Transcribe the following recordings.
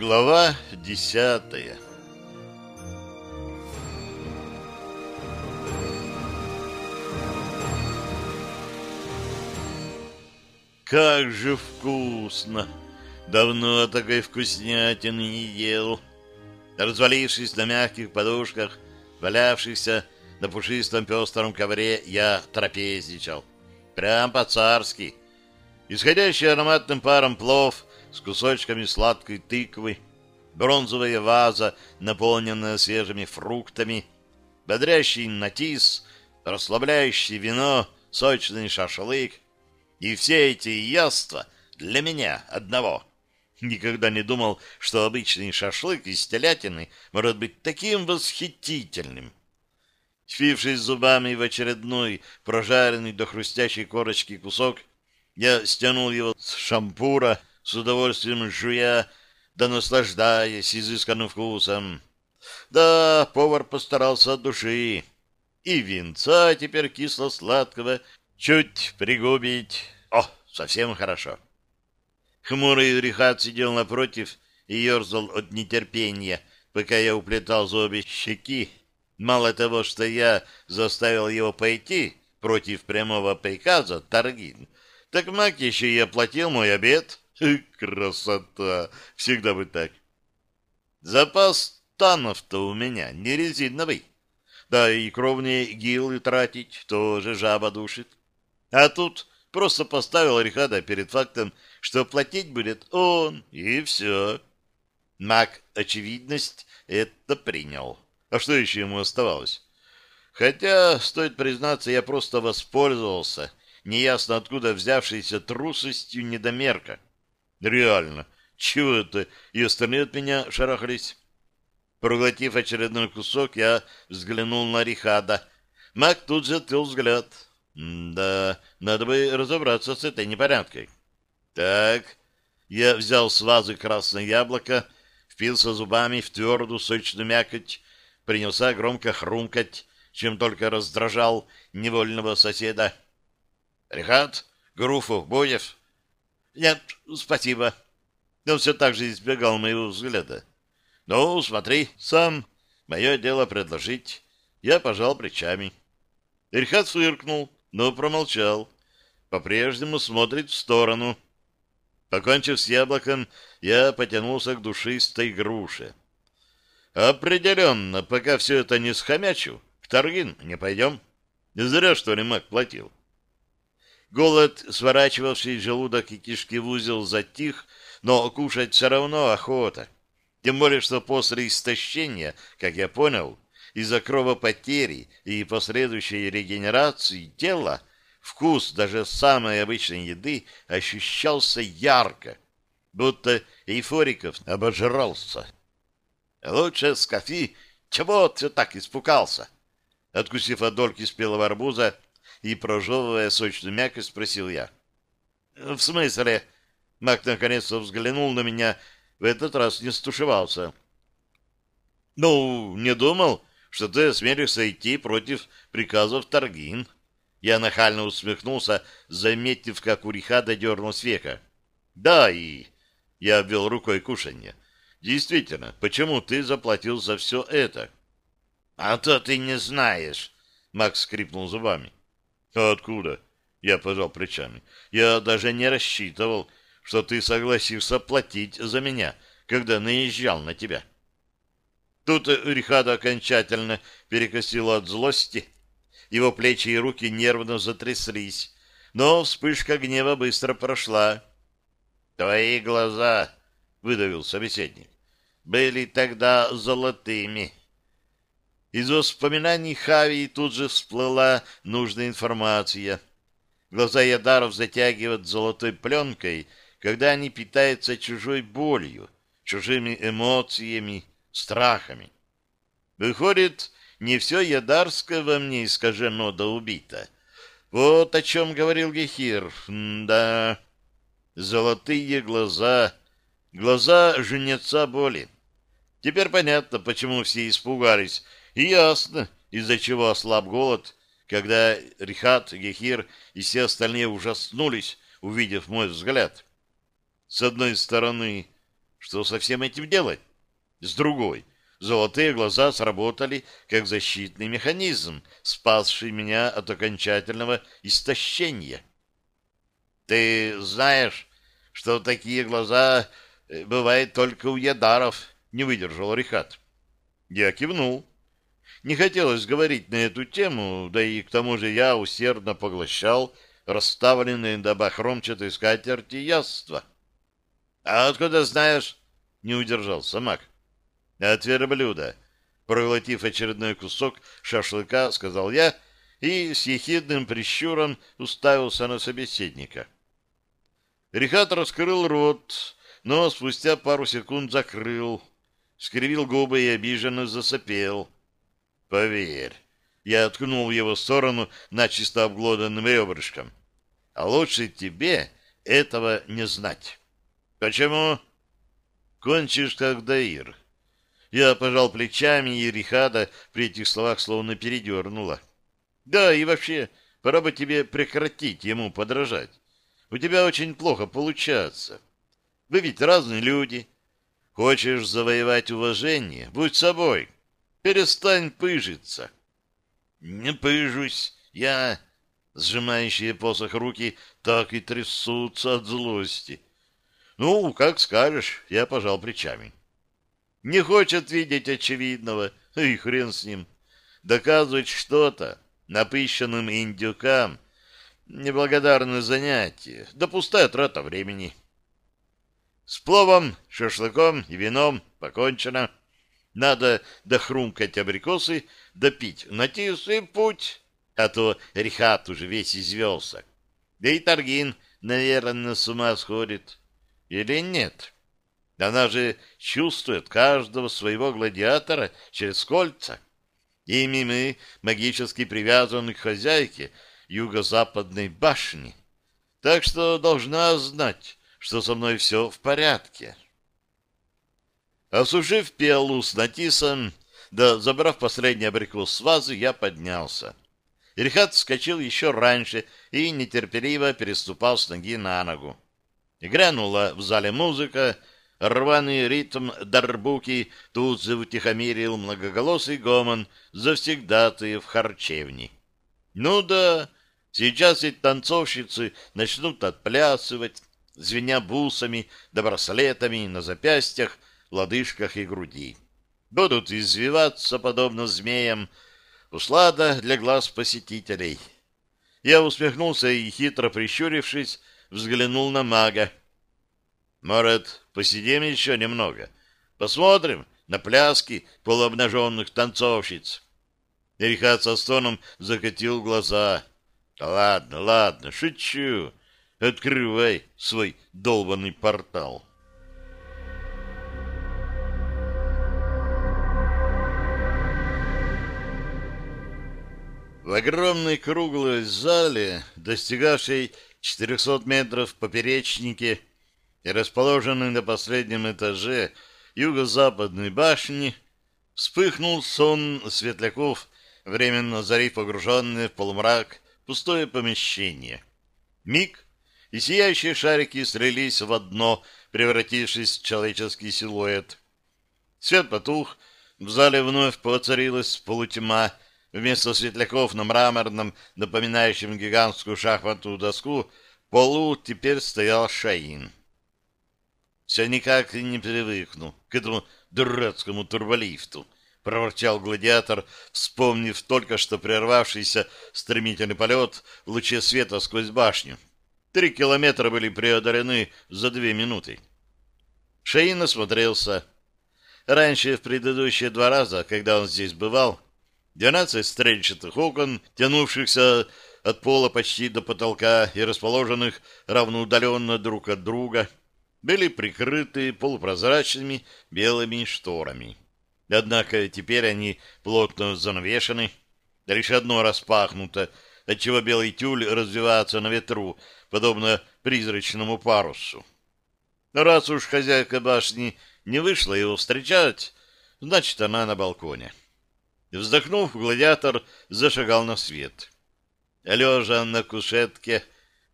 Глава десятая Как же вкусно! Давно такой вкуснятины не ел. Развалившись на мягких подушках, валявшихся на пушистом пестром ковре, я трапезничал. Прям по-царски. Исходящий ароматным паром плов с кусочками сладкой тыквы, бронзовая ваза, наполненная свежими фруктами, бодрящий натис, расслабляющий вино, сочный шашлык. И все эти яства для меня одного. Никогда не думал, что обычный шашлык из телятины может быть таким восхитительным. Впившись зубами в очередной прожаренный до хрустящей корочки кусок, я стянул его с шампура, с удовольствием жуя, да наслаждаясь изысканным вкусом. Да, повар постарался от души. И винца теперь кисло-сладкого чуть пригубить. О, совсем хорошо. Хмурый Рихат сидел напротив и ерзал от нетерпения, пока я уплетал за обе щеки. Мало того, что я заставил его пойти против прямого приказа Таргин, так маг еще и оплатил мой обед. Красота! Всегда бы так. Запас танов-то у меня не резиновый. Да и кровные гилы тратить тоже жаба душит. А тут просто поставил Рихада перед фактом, что платить будет он, и все. Маг очевидность это принял. А что еще ему оставалось? Хотя, стоит признаться, я просто воспользовался неясно откуда взявшейся трусостью недомерка. Реально, чего это и остальные от меня шарахались? Проглотив очередной кусок, я взглянул на Рихада. Маг тут же отвел взгляд. Да, надо бы разобраться с этой непорядкой. Так, я взял с вазы красное яблоко, впился зубами в твердую сочную мякоть, принялся громко хрумкать, чем только раздражал невольного соседа. — Рихат, Груфов, Боев? — Нет, спасибо. Он все так же избегал моего взгляда. — Ну, смотри, сам. Мое дело предложить. Я пожал плечами. Рихат фыркнул, но промолчал. По-прежнему смотрит в сторону. Покончив с яблоком, я потянулся к душистой груше. Определенно, пока все это не схомячу, в Таргин не пойдем. Не зря, что ли, маг платил. Голод, сворачивавший желудок и кишки в узел, затих, но кушать все равно охота. Тем более, что после истощения, как я понял, из-за кровопотери и последующей регенерации тела, вкус даже самой обычной еды ощущался ярко, будто эйфориков обожрался. Лучше с кофе. Чего ты так испугался? Откусив от дольки спелого арбуза и прожевывая сочную мякоть, спросил я. В смысле? Мак наконец-то взглянул на меня, в этот раз не стушевался. Ну, не думал, что ты осмелишься идти против приказов Торгин. Я нахально усмехнулся, заметив, как у Рихада дернулась века. Да, и я обвел рукой кушанье. Действительно, почему ты заплатил за все это? — А то ты не знаешь, — Макс скрипнул зубами. — откуда? — я пожал плечами. — Я даже не рассчитывал, что ты согласишься платить за меня, когда наезжал на тебя. Тут Рихада окончательно перекосило от злости. Его плечи и руки нервно затряслись, но вспышка гнева быстро прошла. — Твои глаза — выдавил собеседник, — были тогда золотыми. Из воспоминаний Хави тут же всплыла нужная информация. Глаза Ядаров затягивают золотой пленкой, когда они питаются чужой болью, чужими эмоциями, страхами. Выходит, не все Ядарское во мне искажено да убито. Вот о чем говорил Гехир. да, золотые глаза Глаза жнеца боли. Теперь понятно, почему все испугались, и ясно, из-за чего ослаб голод, когда Рихат, Гехир и все остальные ужаснулись, увидев мой взгляд. С одной стороны, Что со всем этим делать? С другой, золотые глаза сработали как защитный механизм, спасший меня от окончательного истощения. Ты знаешь, что такие глаза э, бывают только у ядаров, не выдержал Рихат. Я кивнул. Не хотелось говорить на эту тему, да и к тому же я усердно поглощал расставленные до бахромчатой скатерти яства. — А откуда знаешь? — не удержался маг. — От верблюда. Проглотив очередной кусок шашлыка, сказал я и с ехидным прищуром уставился на собеседника. Рихат раскрыл рот, но спустя пару секунд закрыл, скривил губы и обиженно засопел. Поверь, я ткнул в его сторону начисто обглоданным ребрышком. А лучше тебе этого не знать. Почему? Кончишь, как Даир. Я пожал плечами, и Рихада при этих словах словно передернула. Да, и вообще, пора бы тебе прекратить ему подражать. У тебя очень плохо получается. Вы ведь разные люди. Хочешь завоевать уважение? Будь собой. — Перестань пыжиться. Не пыжусь. Я... Сжимающие посох руки так и трясутся от злости. Ну, как скажешь, я пожал плечами. Не хочет видеть очевидного, и хрен с ним. Доказывать что-то напыщенным индюкам — неблагодарное занятие, да пустая трата времени. С пловом, шашлыком и вином покончено. Надо дохрумкать абрикосы, допить натис и путь, а то Рихат уже весь извелся. Да и Таргин, наверное, с ума сходит. Или нет? Она же чувствует каждого своего гладиатора через кольца. Ими мы магически привязаны к хозяйке юго-западной башни. Так что должна знать, что со мной все в порядке. Осушив пиалу с натисом, да забрав последний абрикос с вазы, я поднялся. Ильхат вскочил еще раньше и нетерпеливо переступал с ноги на ногу. Грянула в зале музыка, рваный ритм дарбуки тут же утихомирил многоголосый гомон завсегдатые в харчевне. Ну да, сейчас эти танцовщицы начнут отплясывать, звеня бусами да браслетами на запястьях, лодыжках и груди. Будут извиваться, подобно змеям, услада для глаз посетителей. Я усмехнулся и, хитро прищурившись, взглянул на мага. «Может, посидим еще немного? Посмотрим на пляски полуобнаженных танцовщиц?» Эрихат со стоном закатил глаза. «Ладно, ладно, шучу. Открывай свой долбанный портал». В огромной круглой зале, достигавшей 400 метров в поперечнике и расположенной на последнем этаже юго-западной башни, вспыхнул сон светляков, временно зарив погруженное в полумрак пустое помещение. Миг, и сияющие шарики слились в одно, превратившись в человеческий силуэт. Свет потух, в зале вновь поцарилась полутьма, Вместо светляков на мраморном, напоминающем гигантскую шахматную доску, полу теперь стоял Шаин. «Все никак не привыкну к этому дурацкому турболифту», — проворчал гладиатор, вспомнив только что прервавшийся стремительный полет в луче света сквозь башню. Три километра были преодолены за две минуты. Шаин осмотрелся. Раньше, в предыдущие два раза, когда он здесь бывал, Двенадцать стрельчатых окон, тянувшихся от пола почти до потолка и расположенных равноудаленно друг от друга, были прикрыты полупрозрачными белыми шторами. Однако теперь они плотно занавешены, лишь одно распахнуто, отчего белый тюль развивается на ветру, подобно призрачному парусу. Раз уж хозяйка башни не вышла его встречать, значит, она на балконе. Вздохнув, гладиатор зашагал на свет. Лежа на кушетке,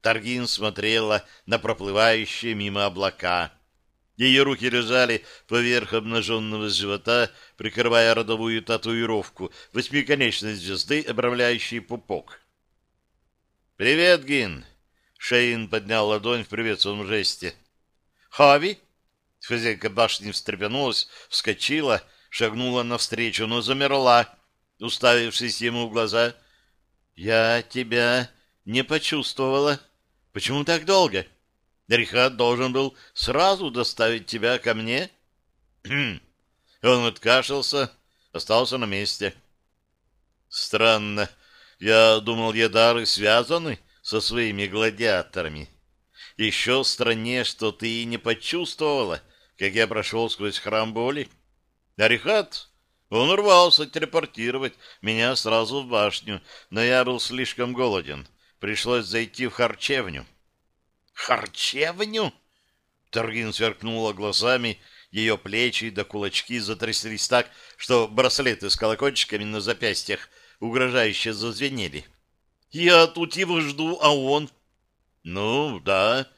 Таргин смотрела на проплывающие мимо облака. Ее руки лежали поверх обнаженного живота, прикрывая родовую татуировку восьмиконечной звезды, обрамляющей пупок. «Привет, Гин!» Шейн поднял ладонь в приветственном жесте. «Хави?» Хозяйка башни встрепенулась, вскочила, шагнула навстречу, но замерла, уставившись ему в глаза. «Я тебя не почувствовала. Почему так долго? Рихат должен был сразу доставить тебя ко мне?» Он откашлялся, остался на месте. «Странно. Я думал, едары связаны со своими гладиаторами. Еще страннее, что ты не почувствовала, как я прошел сквозь храм боли. Арихат, он рвался телепортировать меня сразу в башню, но я был слишком голоден. Пришлось зайти в харчевню. «Харчевню?» Торгин сверкнула глазами, ее плечи да кулачки затряслись так, что браслеты с колокольчиками на запястьях угрожающе зазвенели. «Я тут его жду, а он...» «Ну, да».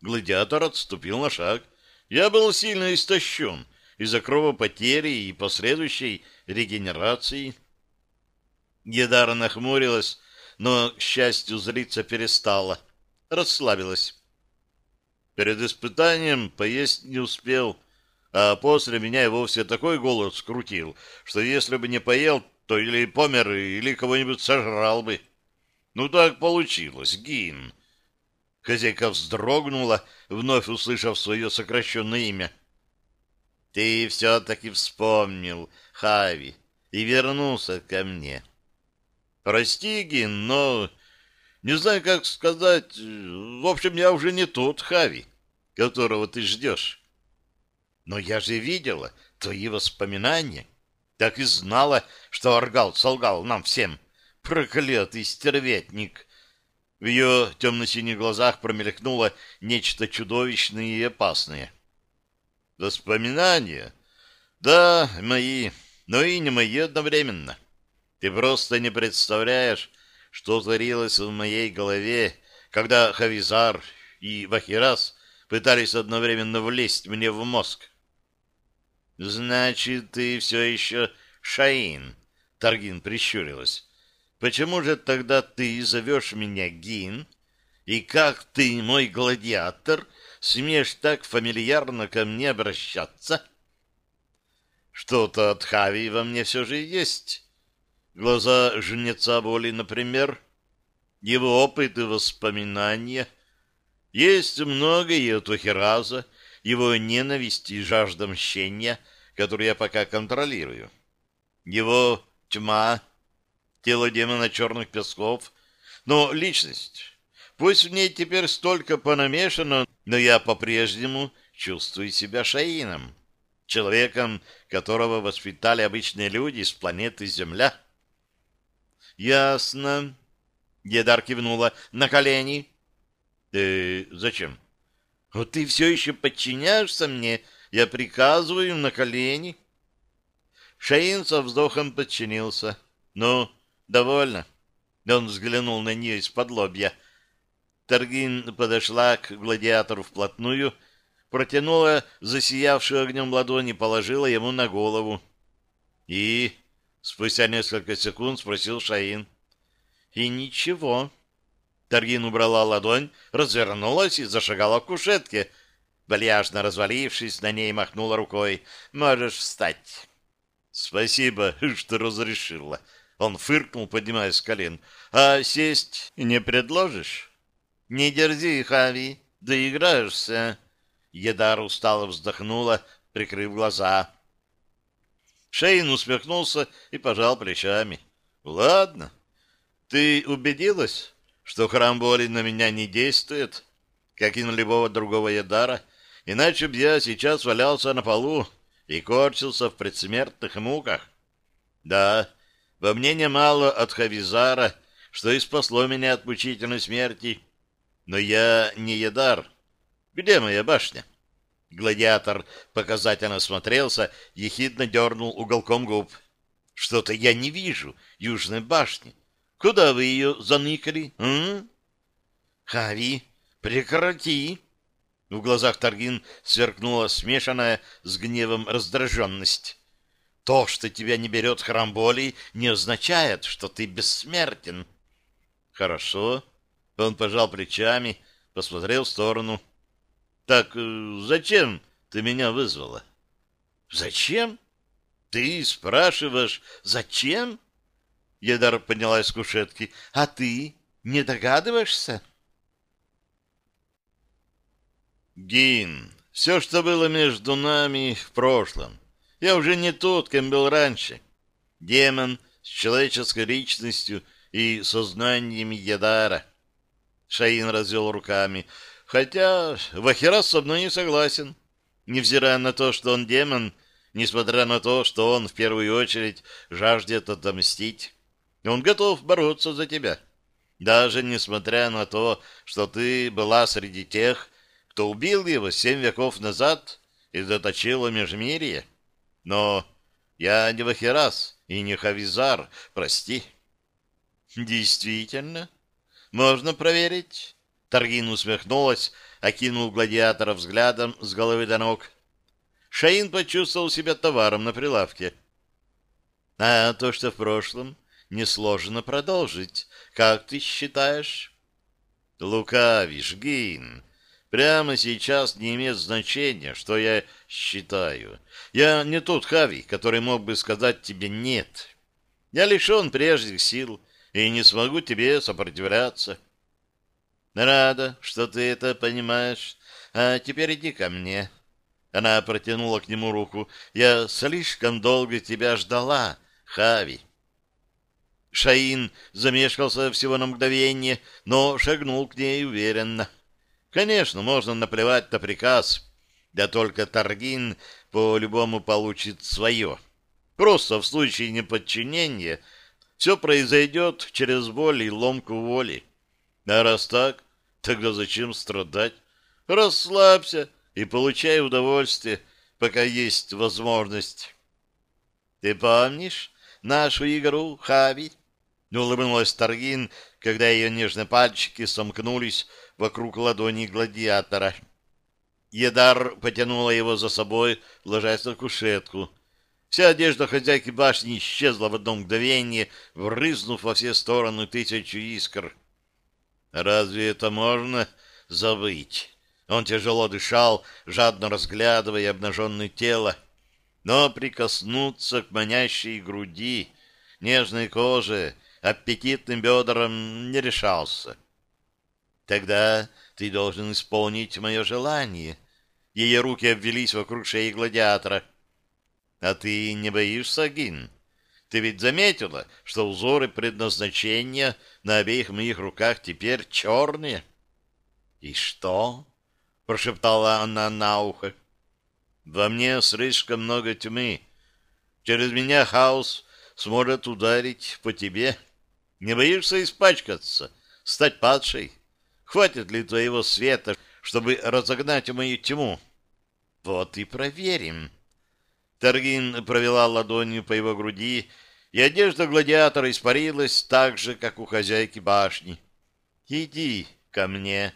Гладиатор отступил на шаг. «Я был сильно истощен» из-за кровопотери и последующей регенерации. Едара нахмурилась, но, к счастью, злиться перестала. Расслабилась. Перед испытанием поесть не успел, а после меня и вовсе такой голод скрутил, что если бы не поел, то или помер, или кого-нибудь сожрал бы. Ну так получилось, Гин. Хозяйка вздрогнула, вновь услышав свое сокращенное имя. Ты все-таки вспомнил, Хави, и вернулся ко мне. Прости, Гин, но не знаю, как сказать. В общем, я уже не тот Хави, которого ты ждешь. Но я же видела твои воспоминания. Так и знала, что Аргал солгал нам всем. Проклятый стерветник! В ее темно-синих глазах промелькнуло нечто чудовищное и опасное — Воспоминания? Да, мои, но и не мои одновременно. Ты просто не представляешь, что творилось в моей голове, когда Хавизар и Вахирас пытались одновременно влезть мне в мозг. «Значит, ты все еще Шаин?» — Таргин прищурилась. «Почему же тогда ты зовешь меня Гин? И как ты, мой гладиатор, смеешь так фамильярно ко мне обращаться? Что-то от Хави во мне все же есть. Глаза жнеца боли, например, его опыт и воспоминания. Есть многое от Ухераза, его ненависть и жажда мщения, которую я пока контролирую. Его тьма, тело демона черных песков, но личность Пусть в ней теперь столько понамешано, но я по-прежнему чувствую себя Шаином, человеком, которого воспитали обычные люди с планеты Земля. Ясно. Едар кивнула на колени. Э, зачем? Вот ты все еще подчиняешься мне, я приказываю на колени. Шаин со вздохом подчинился. Ну, довольно. Он взглянул на нее из-под лобья. — Торгин подошла к гладиатору вплотную, протянула засиявшую огнем ладони, положила ему на голову. И спустя несколько секунд спросил Шаин. И ничего. Торгин убрала ладонь, развернулась и зашагала к кушетке. Вальяжно развалившись, на ней махнула рукой. «Можешь встать». «Спасибо, что разрешила». Он фыркнул, поднимаясь с колен. «А сесть не предложишь?» «Не дерзи, Хави, доиграешься!» Едар устало вздохнула, прикрыв глаза. Шейн усмехнулся и пожал плечами. «Ладно. Ты убедилась, что храм боли на меня не действует, как и на любого другого Едара, иначе б я сейчас валялся на полу и корчился в предсмертных муках? Да, во мне немало от Хавизара, что и спасло меня от мучительной смерти, но я не Едар. Где моя башня? Гладиатор показательно смотрелся, ехидно дернул уголком губ. Что-то я не вижу южной башни. Куда вы ее заныкали? М? Хави, прекрати. В глазах Таргин сверкнула смешанная с гневом раздраженность. То, что тебя не берет храм боли, не означает, что ты бессмертен. Хорошо. Он пожал плечами, посмотрел в сторону. Так э, зачем ты меня вызвала? Зачем? Ты спрашиваешь, зачем? Едар поднялась с кушетки. А ты не догадываешься? Гин, все, что было между нами в прошлом. Я уже не тот, кем был раньше. Демон с человеческой личностью и сознанием Едара. Шаин развел руками. Хотя Вахирас со мной не согласен. Невзирая на то, что он демон, несмотря на то, что он в первую очередь жаждет отомстить, он готов бороться за тебя. Даже несмотря на то, что ты была среди тех, кто убил его семь веков назад и заточил межмирье. Но я не Вахирас и не Хавизар, прости. Действительно? Можно проверить? Таргин усмехнулась, окинул гладиатора взглядом с головы до ног. Шаин почувствовал себя товаром на прилавке. А то, что в прошлом, несложно продолжить. Как ты считаешь? Лукавишь, Гин. Прямо сейчас не имеет значения, что я считаю. Я не тот Хави, который мог бы сказать тебе «нет». Я лишен прежних сил и не смогу тебе сопротивляться. Рада, что ты это понимаешь. А теперь иди ко мне. Она протянула к нему руку. Я слишком долго тебя ждала, Хави. Шаин замешкался всего на мгновение, но шагнул к ней уверенно. Конечно, можно наплевать на приказ, да только Таргин по-любому получит свое. Просто в случае неподчинения все произойдет через боль и ломку воли. А раз так, тогда зачем страдать? Расслабься и получай удовольствие, пока есть возможность. Ты помнишь нашу игру, Хави? Улыбнулась Таргин, когда ее нежные пальчики сомкнулись вокруг ладони гладиатора. Едар потянула его за собой, ложась на кушетку. Вся одежда хозяйки башни исчезла в одно мгновение, врызнув во все стороны тысячу искр. Разве это можно забыть? Он тяжело дышал, жадно разглядывая обнаженное тело, но прикоснуться к манящей груди, нежной коже, аппетитным бедрам не решался. Тогда ты должен исполнить мое желание. Ее руки обвелись вокруг шеи гладиатора. А ты не боишься, Гин? Ты ведь заметила, что узоры предназначения на обеих моих руках теперь черные? — И что? — прошептала она на ухо. — Во мне слишком много тьмы. Через меня хаос сможет ударить по тебе. Не боишься испачкаться, стать падшей? Хватит ли твоего света, чтобы разогнать мою тьму? Вот и проверим. Таргин провела ладонью по его груди, и одежда гладиатора испарилась так же, как у хозяйки башни. «Иди ко мне».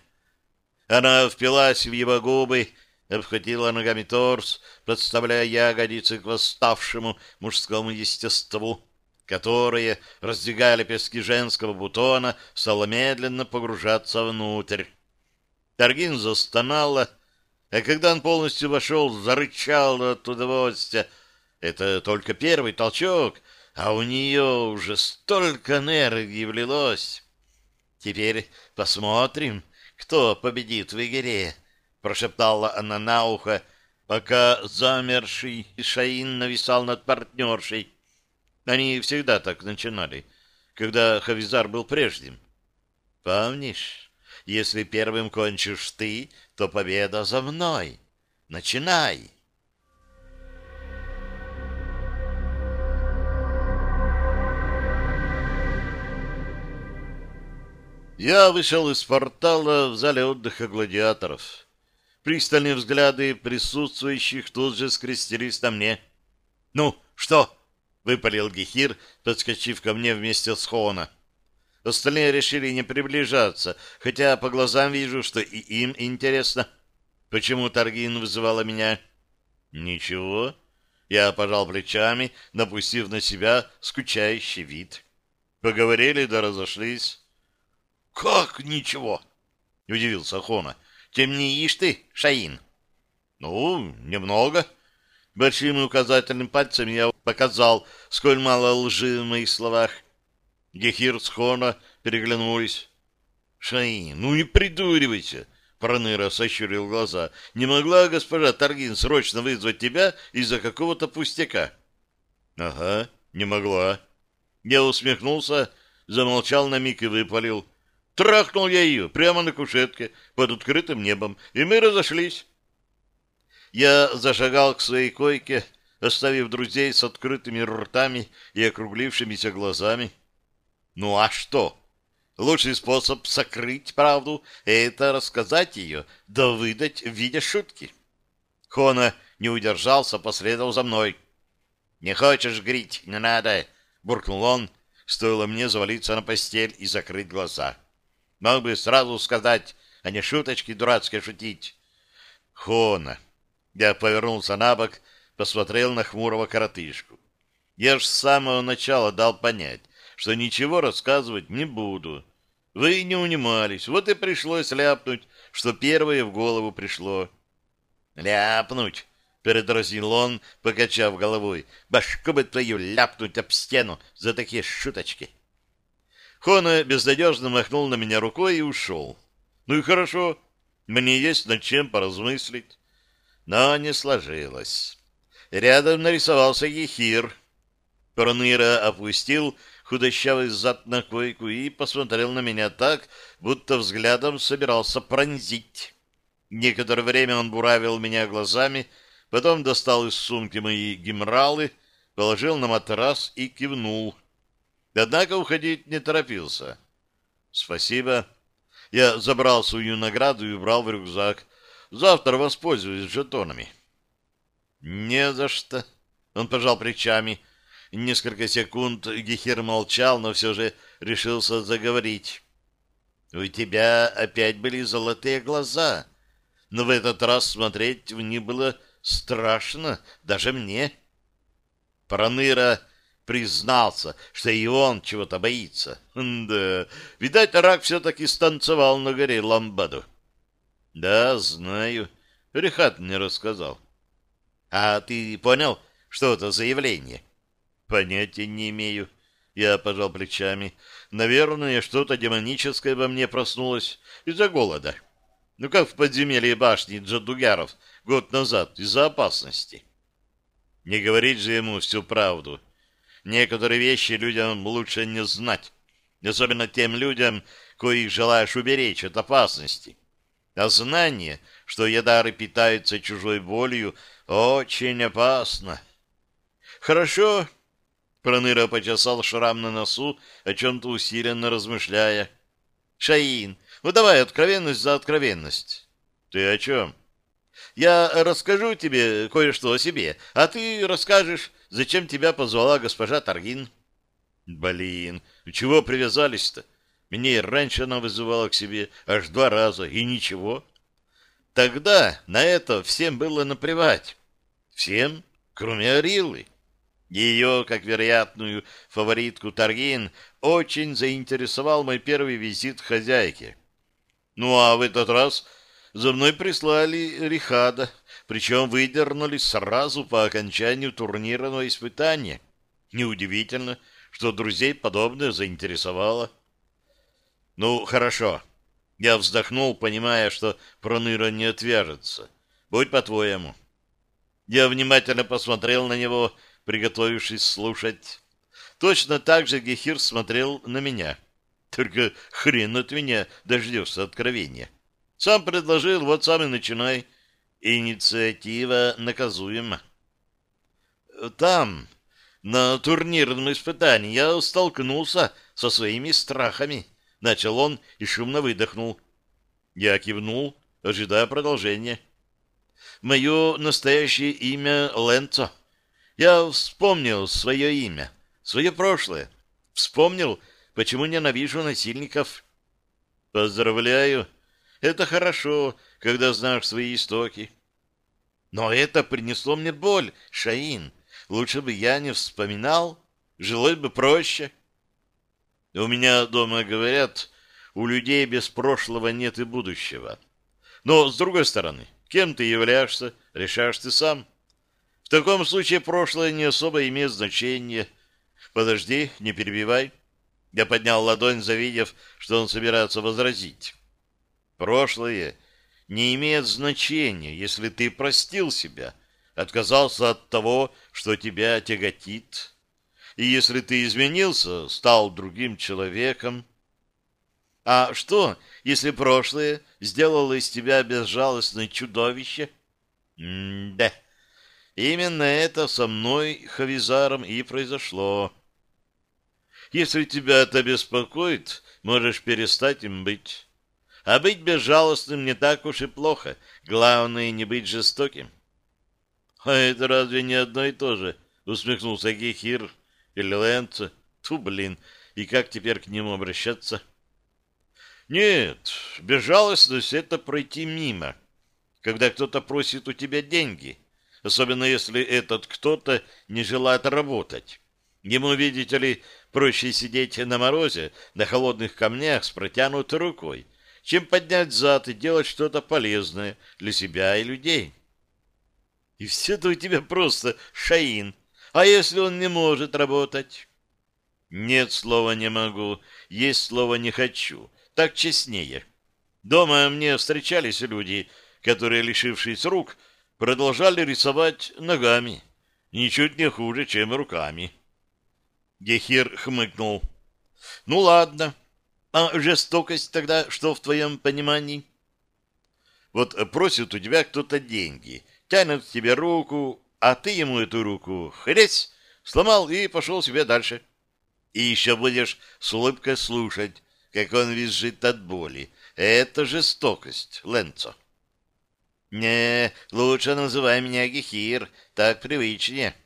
Она впилась в его губы, обхватила ногами торс, подставляя ягодицы к восставшему мужскому естеству которые, раздвигая лепестки женского бутона, стало медленно погружаться внутрь. Таргин застонала, а когда он полностью вошел, зарычал от удовольствия. Это только первый толчок, а у нее уже столько энергии влилось. Теперь посмотрим, кто победит в игре, прошептала она на ухо, пока замерший Шаин нависал над партнершей. Они всегда так начинали, когда Хавизар был прежним. Помнишь, если первым кончишь ты, то победа за мной. Начинай. Я вышел из портала в зале отдыха гладиаторов. Пристальные взгляды присутствующих тут же скрестились на мне. «Ну, что?» — выпалил Гехир, подскочив ко мне вместе с Хона. Остальные решили не приближаться, хотя по глазам вижу, что и им интересно. Почему Таргин вызывала меня? Ничего. Я пожал плечами, напустив на себя скучающий вид. Поговорили да разошлись. Как ничего? Удивился Хона. Темнеешь ты, Шаин? Ну, немного. Большим указательным пальцем я показал, сколь мало лжи в моих словах. Гехир с Хона переглянулись. Шаин, ну не придуривайся. Проныра сощурил глаза. «Не могла госпожа Таргин срочно вызвать тебя из-за какого-то пустяка?» «Ага, не могла». Я усмехнулся, замолчал на миг и выпалил. Трахнул я ее прямо на кушетке под открытым небом, и мы разошлись. Я зашагал к своей койке, оставив друзей с открытыми ртами и округлившимися глазами. Ну а что? Лучший способ сокрыть правду — это рассказать ее, да выдать в виде шутки. Хона не удержался, последовал за мной. «Не хочешь грить? Не надо!» — буркнул он. Стоило мне завалиться на постель и закрыть глаза. Мог бы сразу сказать, а не шуточки дурацкие шутить. «Хона!» Я повернулся на бок, посмотрел на хмурого коротышку. Я ж с самого начала дал понять, что ничего рассказывать не буду. Вы не унимались, вот и пришлось ляпнуть, что первое в голову пришло. «Ляпнуть!» — передразнил он, покачав головой. «Башку бы твою ляпнуть об стену за такие шуточки!» Хона безнадежно махнул на меня рукой и ушел. «Ну и хорошо, мне есть над чем поразмыслить». Но не сложилось. Рядом нарисовался Ехир. Проныра опустил худощавый зад на койку и посмотрел на меня так, будто взглядом собирался пронзить. Некоторое время он буравил меня глазами, потом достал из сумки мои гемралы, положил на матрас и кивнул. Однако уходить не торопился. «Спасибо». Я забрал свою награду и убрал в рюкзак. Завтра воспользуюсь жетонами. «Не за что». Он пожал плечами. Несколько секунд Гехир молчал, но все же решился заговорить. «У тебя опять были золотые глаза, но в этот раз смотреть в них было страшно, даже мне». Проныра признался, что и он чего-то боится. Да, видать, рак все-таки станцевал на горе Ламбаду. Да, знаю. Рихат мне рассказал. А ты понял, что это за явление? Понятия не имею. Я пожал плечами. Наверное, что-то демоническое во мне проснулось из-за голода. Ну, как в подземелье башни Джадугяров год назад, из-за опасности. Не говорить же ему всю правду. Некоторые вещи людям лучше не знать, особенно тем людям, коих желаешь уберечь от опасности. А знание, что ядары питаются чужой болью, очень опасно. Хорошо, Проныра почесал шрам на носу, о чем-то усиленно размышляя. «Шаин, ну давай откровенность за откровенность». «Ты о чем?» «Я расскажу тебе кое-что о себе, а ты расскажешь, зачем тебя позвала госпожа Таргин». «Блин, чего привязались-то? Меня раньше она вызывала к себе аж два раза, и ничего». Тогда на это всем было наплевать. Всем, кроме Арилы. Ее, как вероятную фаворитку Таргин, очень заинтересовал мой первый визит к хозяйке. Ну а в этот раз за мной прислали Рихада, причем выдернули сразу по окончанию турнирного испытания. Неудивительно, что друзей подобное заинтересовало. Ну, хорошо. Я вздохнул, понимая, что Проныра не отвяжется. Будь по-твоему. Я внимательно посмотрел на него приготовившись слушать. Точно так же Гехир смотрел на меня. Только хрен от меня дождешься откровения. Сам предложил, вот сам и начинай. Инициатива наказуема. Там, на турнирном испытании, я столкнулся со своими страхами. Начал он и шумно выдохнул. Я кивнул, ожидая продолжения. Мое настоящее имя Ленцо. Я вспомнил свое имя, свое прошлое. Вспомнил, почему ненавижу насильников. Поздравляю. Это хорошо, когда знаешь свои истоки. Но это принесло мне боль, Шаин. Лучше бы я не вспоминал, жилось бы проще. У меня дома говорят, у людей без прошлого нет и будущего. Но, с другой стороны, кем ты являешься, решаешь ты сам. Таком случае прошлое не особо имеет значения. Подожди, не перебивай. Я поднял ладонь, завидев, что он собирается возразить. Прошлое не имеет значения, если ты простил себя, отказался от того, что тебя тяготит. И если ты изменился, стал другим человеком. А что, если прошлое сделало из тебя безжалостное чудовище? М-да. Именно это со мной, Хавизаром, и произошло. Если тебя это беспокоит, можешь перестать им быть. А быть безжалостным не так уж и плохо. Главное, не быть жестоким. — А это разве не одно и то же? — усмехнулся Гехир или Лэнце. — Ту, блин, и как теперь к нему обращаться? — Нет, безжалостность — это пройти мимо. Когда кто-то просит у тебя деньги, особенно если этот кто-то не желает работать. Ему, видите ли, проще сидеть на морозе, на холодных камнях с протянутой рукой, чем поднять зад и делать что-то полезное для себя и людей. И все-то у тебя просто шаин. А если он не может работать? Нет слова «не могу», есть слово «не хочу». Так честнее. Дома мне встречались люди, которые, лишившись рук, продолжали рисовать ногами. Ничуть не хуже, чем руками. Гехир хмыкнул. Ну ладно, а жестокость тогда что в твоем понимании? Вот просит у тебя кто-то деньги, тянет тебе руку, а ты ему эту руку хресь, сломал и пошел себе дальше. И еще будешь с улыбкой слушать, как он визжит от боли. Это жестокость, Ленцо. Не, лучше называй меня Гехир, так привычнее.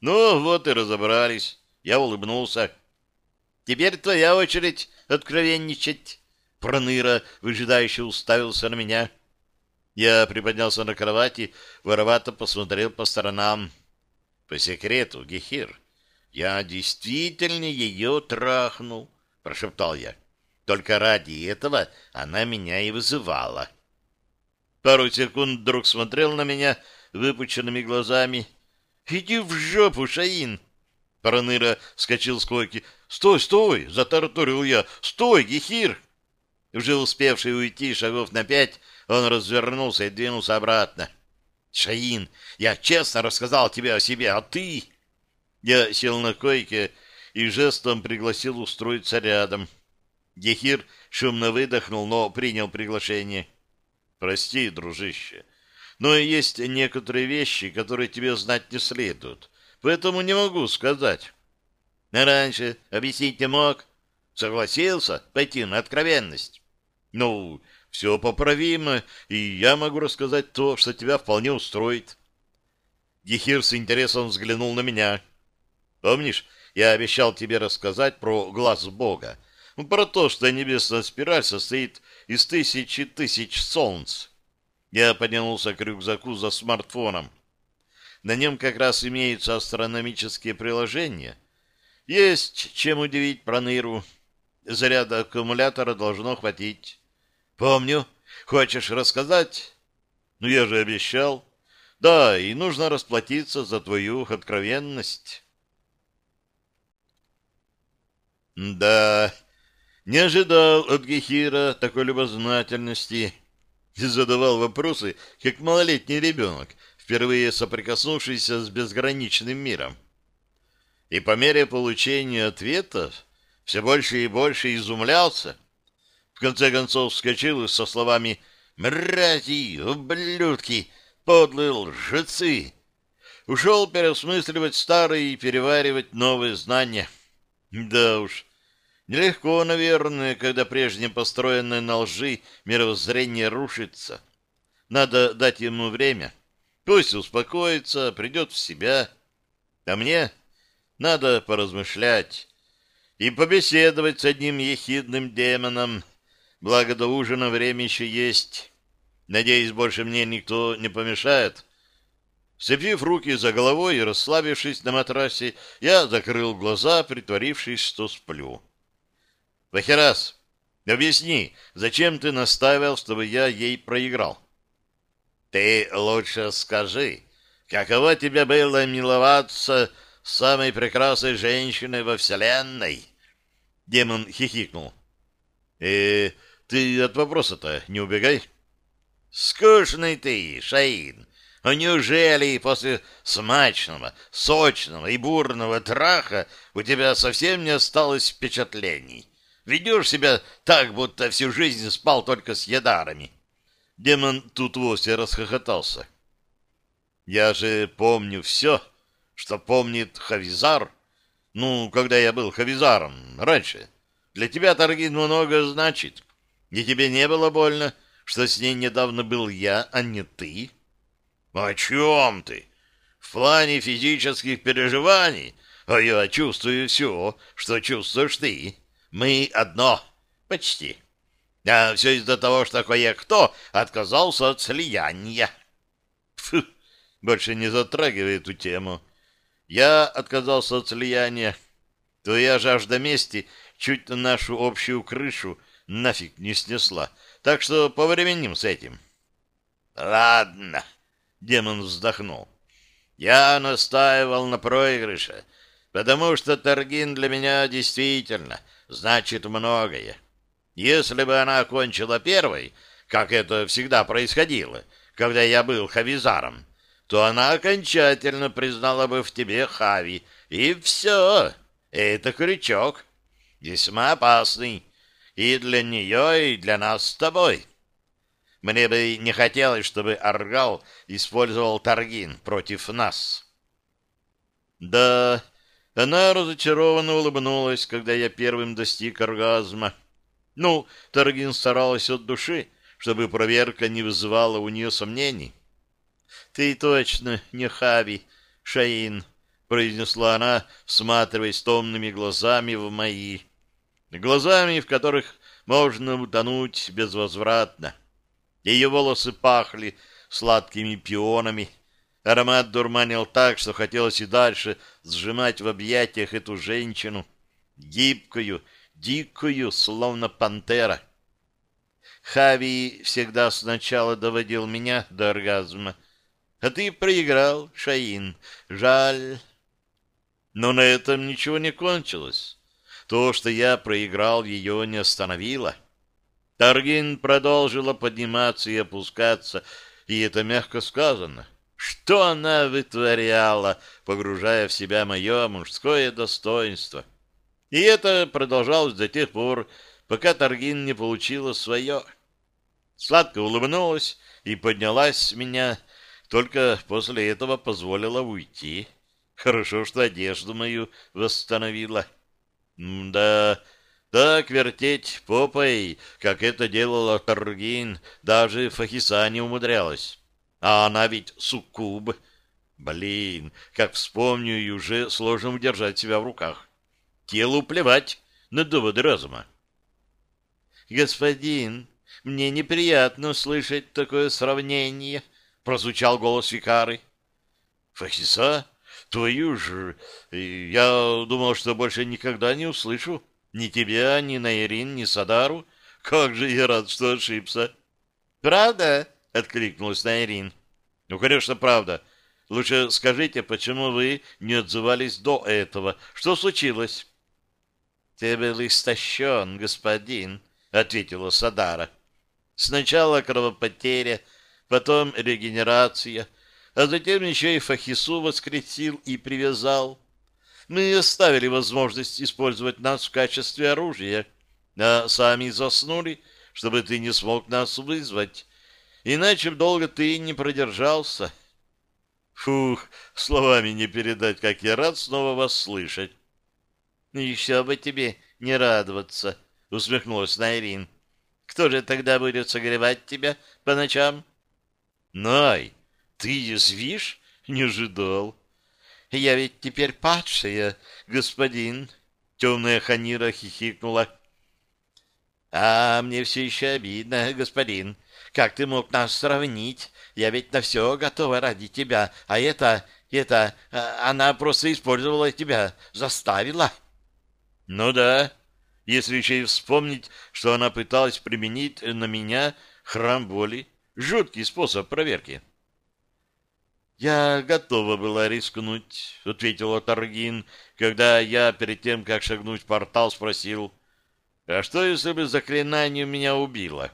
Ну, вот и разобрались. Я улыбнулся. Теперь твоя очередь откровенничать. Проныра выжидающе уставился на меня. Я приподнялся на кровати, воровато посмотрел по сторонам. По секрету, Гехир, я действительно ее трахнул, прошептал я. Только ради этого она меня и вызывала. Пару секунд друг смотрел на меня выпученными глазами. «Иди в жопу, Шаин!» Проныра скочил с койки. «Стой, стой!» — затараторил я. «Стой, Гехир!» Уже успевший уйти шагов на пять, он развернулся и двинулся обратно. «Шаин, я честно рассказал тебе о себе, а ты...» Я сел на койке и жестом пригласил устроиться рядом. Гехир шумно выдохнул, но принял приглашение. «Прости, дружище, но есть некоторые вещи, которые тебе знать не следует, поэтому не могу сказать». Раньше объяснить не мог. Согласился пойти на откровенность. Ну, все поправимо, и я могу рассказать то, что тебя вполне устроит. Гехир с интересом взглянул на меня. Помнишь, я обещал тебе рассказать про глаз Бога, про то, что небесная спираль состоит из тысячи тысяч солнц. Я поднянулся к рюкзаку за смартфоном. На нем как раз имеются астрономические приложения — есть чем удивить Проныру. Заряда аккумулятора должно хватить. Помню. Хочешь рассказать? Ну, я же обещал. Да, и нужно расплатиться за твою откровенность. Да, не ожидал от Гехира такой любознательности. Задавал вопросы, как малолетний ребенок, впервые соприкоснувшийся с безграничным миром и по мере получения ответов все больше и больше изумлялся. В конце концов вскочил со словами «Мрази, ублюдки, подлые лжецы!» Ушел переосмысливать старые и переваривать новые знания. Да уж, нелегко, наверное, когда прежнее построенное на лжи мировоззрение рушится. Надо дать ему время. Пусть успокоится, придет в себя. А мне надо поразмышлять и побеседовать с одним ехидным демоном, благо до ужина время еще есть. Надеюсь, больше мне никто не помешает. Сцепив руки за головой и расслабившись на матрасе, я закрыл глаза, притворившись, что сплю. Вахерас, объясни, зачем ты настаивал, чтобы я ей проиграл? Ты лучше скажи, каково тебе было миловаться самой прекрасной женщиной во Вселенной? Демон хихикнул. Э, ты от вопроса-то не убегай. Скучный ты, Шаин. А неужели после смачного, сочного и бурного траха у тебя совсем не осталось впечатлений? Ведешь себя так, будто всю жизнь спал только с ядарами. Демон тут вовсе расхохотался. Я же помню все, что помнит Хавизар. Ну, когда я был Хавизаром раньше. Для тебя, Таргин, много значит. И тебе не было больно, что с ней недавно был я, а не ты? О чем ты? В плане физических переживаний, а я чувствую все, что чувствуешь ты. Мы одно. Почти. А все из-за того, что кое-кто отказался от слияния. Фу, больше не затрагивай эту тему. Я отказался от слияния. Твоя жажда мести чуть нашу общую крышу нафиг не снесла. Так что повременим с этим. Ладно, демон вздохнул. Я настаивал на проигрыше, потому что Таргин для меня действительно значит многое. Если бы она окончила первой, как это всегда происходило, когда я был Хавизаром, то она окончательно признала бы в тебе Хави, и все. Это крючок, весьма опасный, и для нее, и для нас с тобой. Мне бы не хотелось, чтобы Аргал использовал Таргин против нас. Да, она разочарованно улыбнулась, когда я первым достиг оргазма. Ну, Таргин старалась от души, чтобы проверка не вызывала у нее сомнений. «Ты точно не Хави, Шаин», — произнесла она, всматриваясь томными глазами в мои. Глазами, в которых можно утонуть безвозвратно. Ее волосы пахли сладкими пионами, Аромат дурманил так, что хотелось и дальше сжимать в объятиях эту женщину, гибкую, дикую, словно пантера. Хави всегда сначала доводил меня до оргазма, а ты проиграл, Шаин. Жаль. Но на этом ничего не кончилось. То, что я проиграл, ее не остановило. Таргин продолжила подниматься и опускаться, и это мягко сказано — что она вытворяла, погружая в себя мое мужское достоинство? И это продолжалось до тех пор, пока Таргин не получила свое. Сладко улыбнулась и поднялась с меня, только после этого позволила уйти. Хорошо, что одежду мою восстановила. Да, так вертеть попой, как это делала Таргин, даже Фахиса не умудрялась. А она ведь суккуб. Блин, как вспомню, и уже сложно удержать себя в руках. Телу плевать на доводы разума. «Господин, мне неприятно слышать такое сравнение», — прозвучал голос Викары. «Фахиса, твою же... Я думал, что больше никогда не услышу ни тебя, ни Найрин, ни Садару. Как же я рад, что ошибся!» «Правда?» — откликнулась Найрин. «Ну, конечно, правда. Лучше скажите, почему вы не отзывались до этого? Что случилось?» «Ты был истощен, господин», — ответила Садара. «Сначала кровопотеря, потом регенерация, а затем еще и Фахису воскресил и привязал. Мы оставили возможность использовать нас в качестве оружия, а сами заснули, чтобы ты не смог нас вызвать. Иначе долго ты не продержался. Фух, словами не передать, как я рад снова вас слышать. Еще бы тебе не радоваться, усмехнулась Найрин. Кто же тогда будет согревать тебя по ночам? Най, ты язвишь? Не ожидал. Я ведь теперь падшая, господин. Темная Ханира хихикнула. А мне все еще обидно, господин, Как ты мог нас сравнить? Я ведь на все готова ради тебя, а это, это, а, она просто использовала тебя, заставила. Ну да, если еще и вспомнить, что она пыталась применить на меня храм воли. Жуткий способ проверки. «Я готова была рискнуть», — ответила Таргин, когда я перед тем, как шагнуть в портал, спросил, «А что, если бы заклинание меня убило?»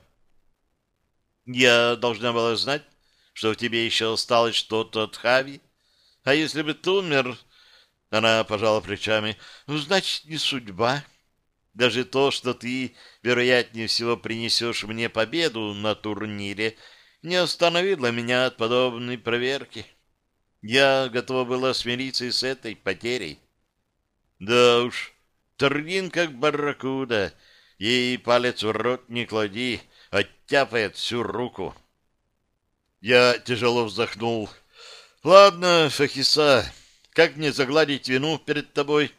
«Я должна была знать, что в тебе еще осталось что-то от Хави. А если бы ты умер...» Она пожала плечами. «Ну, значит, не судьба. Даже то, что ты, вероятнее всего, принесешь мне победу на турнире, не остановило меня от подобной проверки». Я готова была смириться и с этой потерей. Да уж, Торгин как барракуда, ей палец в рот не клади, оттяпает всю руку. Я тяжело вздохнул. Ладно, Фахиса, как мне загладить вину перед тобой?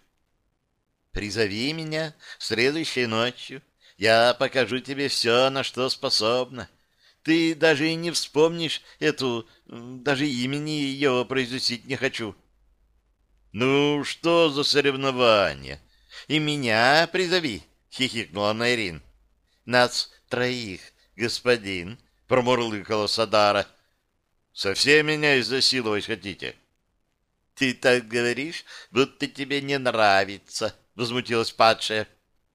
Призови меня следующей ночью. Я покажу тебе все, на что способна. Ты даже и не вспомнишь эту... Даже имени ее произносить не хочу. Ну, что за соревнование? И меня призови, хихикнула Найрин. Нас троих, господин, промурлыкала Садара. Совсем меня изнасиловать хотите? Ты так говоришь, будто тебе не нравится, возмутилась падшая.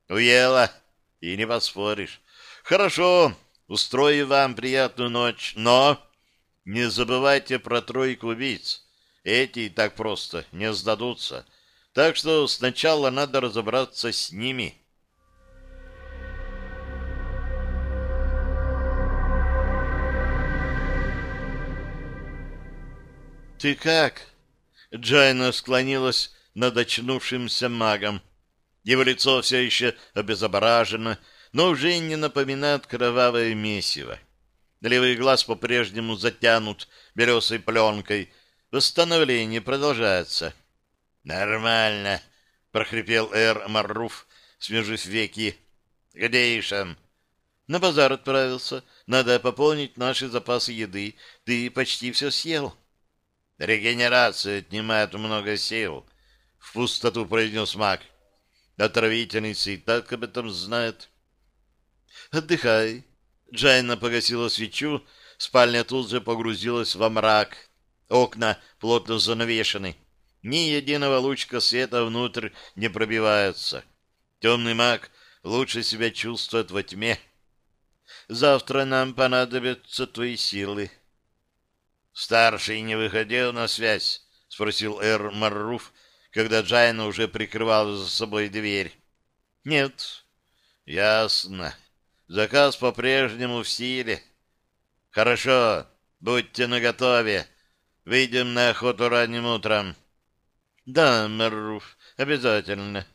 Уела, и не поспоришь. Хорошо, Устрою вам приятную ночь, но не забывайте про тройку убийц. Эти так просто не сдадутся. Так что сначала надо разобраться с ними. «Ты как?» Джайна склонилась над очнувшимся магом. Его лицо все еще обезображено, но уже не напоминает кровавое месиво. Левый глаз по-прежнему затянут белесой пленкой. Восстановление продолжается. «Нормально», — прохрипел Эр Марруф, смежив веки. «Где Ишам?» «На базар отправился. Надо пополнить наши запасы еды. Ты почти все съел». «Регенерация отнимает много сил», — в пустоту произнес маг. «Отравительница и так об этом знает». Отдыхай. Джайна погасила свечу, спальня тут же погрузилась во мрак. Окна плотно занавешены. Ни единого лучка света внутрь не пробивается. Темный маг лучше себя чувствует во тьме. Завтра нам понадобятся твои силы. Старший не выходил на связь, спросил Эр Марруф, когда Джайна уже прикрывала за собой дверь. Нет. Ясно. Заказ по-прежнему в силе. Хорошо, будьте наготове. Выйдем на охоту ранним утром. Да, Мерруф, обязательно.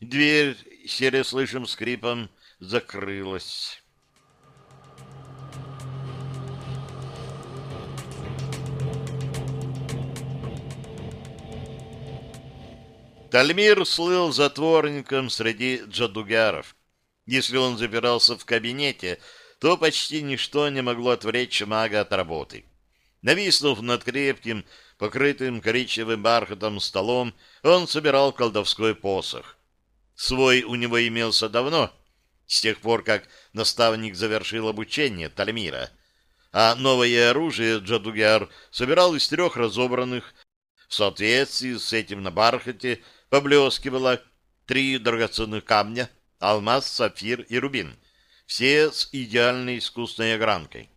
Дверь, сере слышим скрипом, закрылась. Тальмир слыл затворником среди джадугаров. Если он запирался в кабинете, то почти ничто не могло отвлечь мага от работы. Нависнув над крепким, покрытым коричневым бархатом столом, он собирал колдовской посох. Свой у него имелся давно, с тех пор, как наставник завершил обучение Тальмира, а новое оружие Джадугяр собирал из трех разобранных. В соответствии с этим на бархате поблескивало три драгоценных камня — алмаз, сапфир и рубин, все с идеальной искусной огранкой.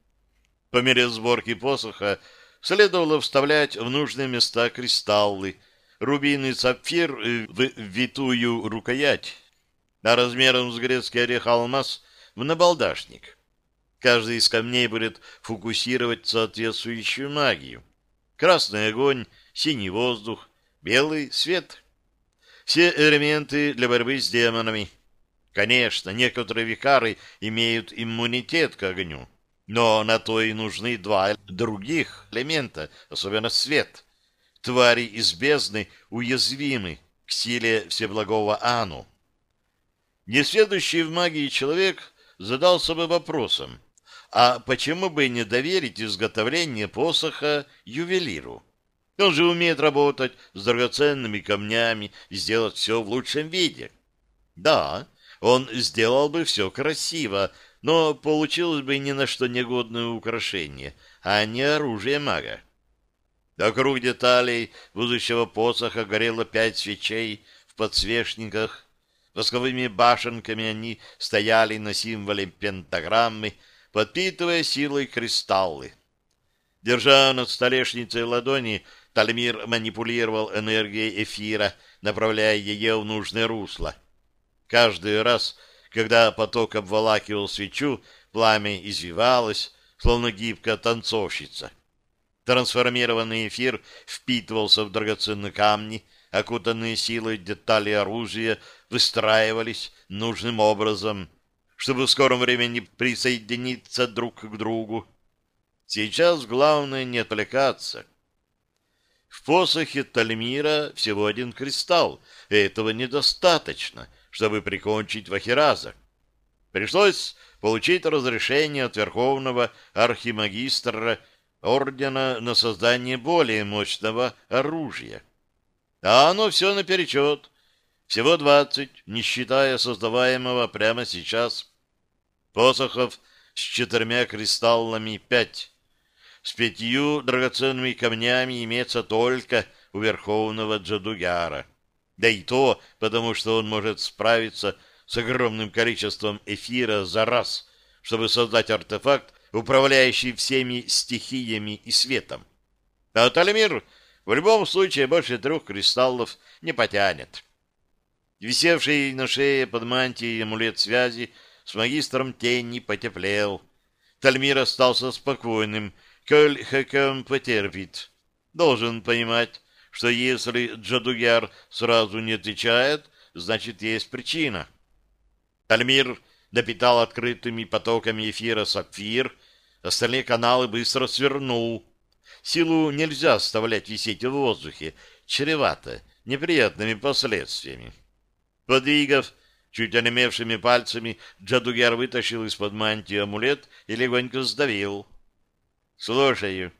По мере сборки посоха следовало вставлять в нужные места кристаллы, рубин и сапфир в витую рукоять, а размером с грецкий орех алмаз в набалдашник. Каждый из камней будет фокусировать соответствующую магию. Красный огонь, синий воздух, белый свет. Все элементы для борьбы с демонами — Конечно, некоторые викары имеют иммунитет к огню, но на то и нужны два других элемента, особенно свет. Твари из бездны уязвимы к силе Всеблагого Ану. Несведущий в магии человек задался бы вопросом, а почему бы не доверить изготовление посоха ювелиру? Он же умеет работать с драгоценными камнями и сделать все в лучшем виде. Да, он сделал бы все красиво, но получилось бы ни на что негодное украшение, а не оружие мага. Вокруг деталей будущего посоха горело пять свечей в подсвечниках. Восковыми башенками они стояли на символе пентаграммы, подпитывая силой кристаллы. Держа над столешницей ладони, Тальмир манипулировал энергией эфира, направляя ее в нужное русло. Каждый раз, когда поток обволакивал свечу, пламя извивалось, словно гибкая танцовщица. Трансформированный эфир впитывался в драгоценные камни, окутанные силой детали оружия выстраивались нужным образом, чтобы в скором времени присоединиться друг к другу. Сейчас главное не отвлекаться. В посохе Тальмира всего один кристалл, и этого недостаточно, чтобы прикончить Вахираза. Пришлось получить разрешение от Верховного Архимагистра Ордена на создание более мощного оружия. А оно все наперечет. Всего двадцать, не считая создаваемого прямо сейчас. Посохов с четырьмя кристаллами пять. С пятью драгоценными камнями имеется только у Верховного Джадугяра. Да и то, потому что он может справиться с огромным количеством эфира за раз, чтобы создать артефакт, управляющий всеми стихиями и светом. А Талимир в любом случае больше трех кристаллов не потянет. Висевший на шее под мантией амулет связи с магистром тени потеплел. Тальмир остался спокойным, коль Хакам потерпит. Должен понимать, что если Джадугяр сразу не отвечает, значит, есть причина. Тальмир допитал открытыми потоками эфира сапфир, остальные каналы быстро свернул. Силу нельзя оставлять висеть в воздухе, чревато неприятными последствиями. Подвигав чуть онемевшими пальцами, Джадугер вытащил из-под мантии амулет и легонько сдавил. — Слушаю.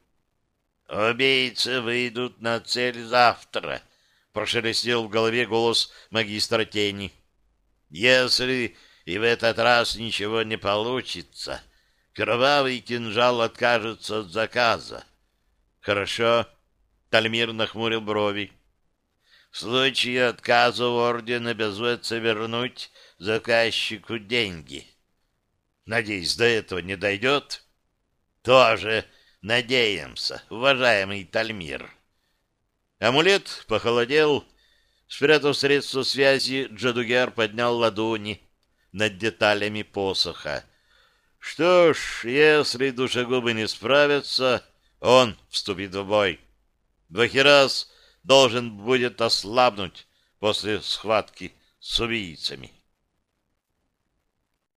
— Убийцы выйдут на цель завтра, — прошелестел в голове голос магистра тени. — Если и в этот раз ничего не получится, кровавый кинжал откажется от заказа. — Хорошо. Тальмир нахмурил брови. В случае отказа орден обязуется вернуть заказчику деньги. Надеюсь, до этого не дойдет? Тоже надеемся, уважаемый Тальмир. Амулет похолодел. Спрятав средство связи, Джадугер поднял ладони над деталями посоха. Что ж, если душегубы не справятся, он вступит в бой. Бахирас должен будет ослабнуть после схватки с убийцами.